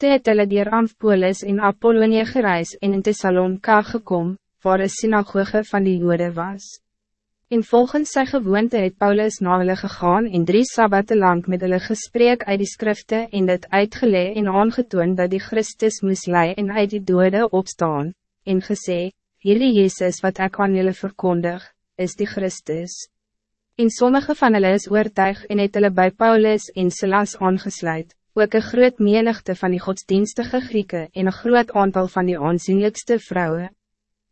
Toe het hulle dier Ampolis en Apollonie gereis en in Thessalonka gekom, waar een synagoge van die jode was. En volgens sy gewoonte het Paulus na hulle gegaan en drie sabbate lang met hulle gesprek uit die skrifte en dit uitgelee en aangetoon dat die Christus moes lei en uit die dode opstaan, en gesê, hierdie Jezus wat ek aan julle verkondig, is die Christus. En sommige van hulle is oortuig en het hulle by Paulus en Silas aangesluit, ook een groot menigte van die godsdienstige Grieken en een groot aantal van die aanzienlijkste vrouwen.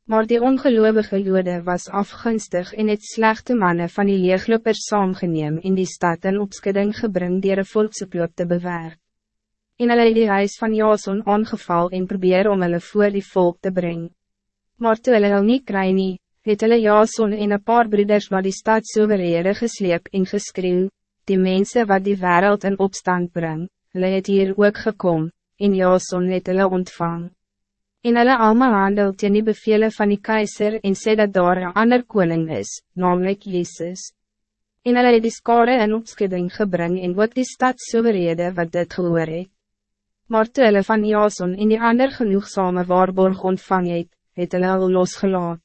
Maar die ongeloovige jode was afgunstig en het slechte mannen van die leeglopers saamgeneem in die stad en opskudding gebring dier een volksoploop te bewerk. En hulle die huis van Jason aangeval en probeer om hulle voor die volk te brengen. Maar toe hulle hulle nie kry nie, het hulle Jason en een paar broeders wat die stad so berede gesleep en geskreeuw, die mensen wat die wereld in opstand bring, hulle het hier ook gekom, en Jason het hulle ontvang. En hulle allemaal handel teen die bevele van die keizer en sê dat daar een ander koning is, namelijk Jezus. En hulle het die skare in opskudding gebring en ook die stad so berede wat dit gehoor het. Maar toe hulle van Jason en die ander genoegzame waarborg ontvang het, het hulle al losgelaat.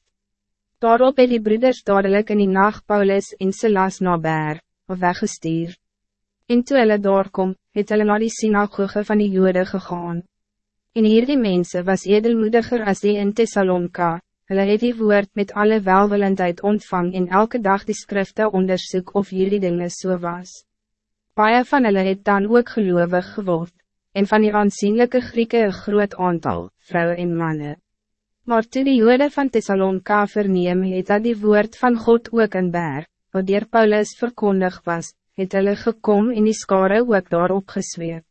Daarop het die broeders dadelijk in die nacht Paulus en Silas na Ber, of weggestuur. En toe hulle daar kom, het hulle na die synagoge van die jode gegaan. En hierdie mense was edelmoediger als die in Thessalonka, hulle het die woord met alle welwillendheid ontvang en elke dag die skrifte onderzoek of hierdie dinge so was. Paie van hulle het dan ook gelovig geword, en van die aanzienlijke Grieken een groot aantal, vrouwen en mannen. Maar toe die jode van Thessalonka verneem het dat die woord van God ook in Ber, wat dier Paulus verkondig was, het hulle gekom en die skare ook daarop gesweep.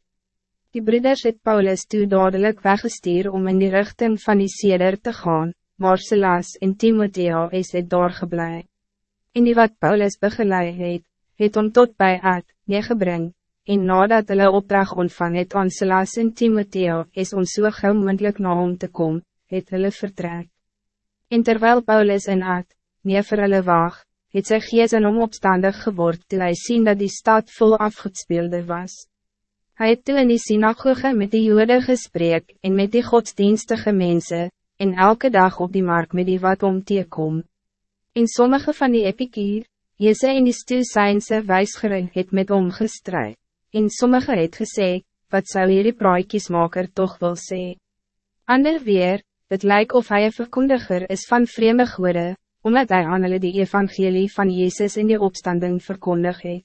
Die broeders het Paulus toe dadelijk weggestuur om in die richting van die seder te gaan, maar Silas en Timothea is het doorgeblij. En die wat Paulus begeleid het, het om tot bij uit, neergebring, en nadat hulle opdracht ontvang het aan Silas en Timothea is om so gauw moendlik na hom te kom, het hulle vertrek. En terwijl Paulus in uit, neer vir hulle waag, het sy gees in hom opstandig geword toe hy sien dat die stad vol afgespeelde was. Hij het toe in die synagoge met die jode gesprek en met die godsdienstige mensen, en elke dag op die markt met die wat om te kom. En sommige van die epikier, Jese en die stoesijnse wijsgering het met hom gestrui, en sommige het gesê, wat zou hierdie praaikiesmaker toch wil sê. Ander weer, het lijkt of hij een verkondiger is van vreemde goede, omdat hij aan hulle die evangelie van Jezus in die opstanding verkondig het.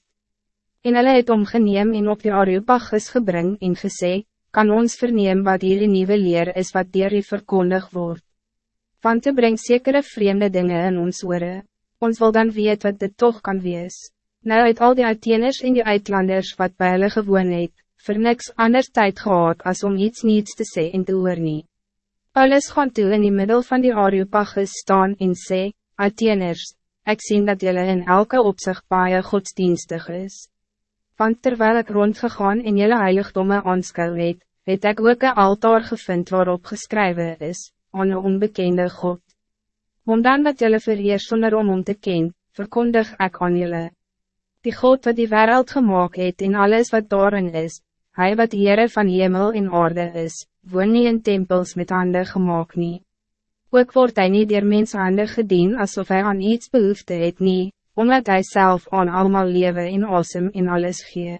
En hulle het omgeneem en op die Areopagus gebring en gesê, kan ons verneem wat hierdie nieuwe leer is wat dier u verkondig word. Want te breng zekere vreemde dingen in ons oore, ons wil dan weet wat dit toch kan wees. Nou het al die Atheners en die uitlanders wat bij hulle gewoon het, vir niks anders tijd gehad als om iets niets te sê en te hoor nie. Paulus gaan toe in die middel van die Areopagus staan en sê, Atheners, ik zie dat jullie in elke opzicht baie godsdienstig is want terwijl ik rondgegaan in jullie heiligdomme aanskou het, het ek ook een altaar gevind waarop geschreven is, aan een onbekende God. Om dan dat jullie vereer zonder om om te ken, verkondig ik aan jullie. Die God wat die wereld gemaakt het en alles wat daarin is, hij wat Heere van hemel en orde is, woon nie in tempels met handen gemaakt nie. Ook wordt hij niet door menshanden gedien alsof hij aan iets behoefte het nie, omdat hij zelf aan allemaal leven in asem in alles gee.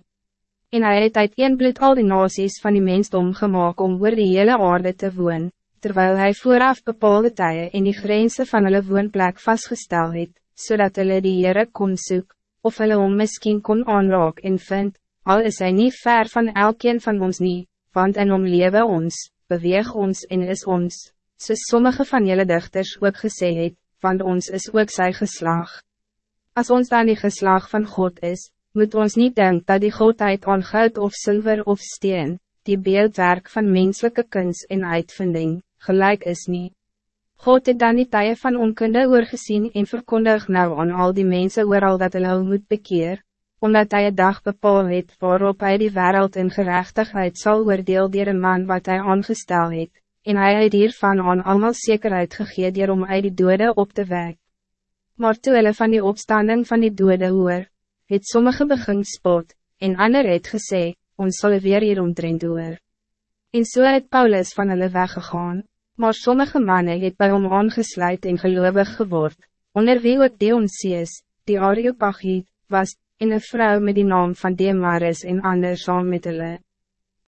En hij het uit een bloed al die nasies van die mensdom gemaakt om oor die hele aarde te woon, terwijl hij vooraf bepaalde tye in die grenzen van hulle woonplek vastgesteld het, zodat hulle die Heere kon soek, of hulle om miskien kon aanraak en vind, al is hij niet ver van elkeen van ons niet, want in om lewe ons, beweeg ons en is ons, soos sommige van jullie dichters ook gesê het, want ons is ook sy geslag. Als ons dan die geslag van God is, moet ons niet denken dat die Godheid aan goud of zilver of steen, die beeldwerk van menselijke kunst en uitvinding, gelijk is niet. God het dan die tye van onkunde oorgezien en verkondig nou aan al die mensen al dat hulle moet bekeer, omdat hij een dag bepaal het waarop hij die wereld in gerechtigheid zal oordeel dier een man wat hij aangestel het, en hij het hiervan aan allemaal zekerheid gegee dier om uit die dode op te wek. Maar toe hulle van die opstanding van die dode hoor, het sommige begin spot, en ander het gesê, ons sal weer hieromtrend hoor. En so het Paulus van hulle weggegaan, maar sommige mannen het bij hom aangesluit en gelovig geword, onder wie ook Deonseus, die Areopagiet, was, en een vrouw met die naam van Demaris en ander saam met hulle.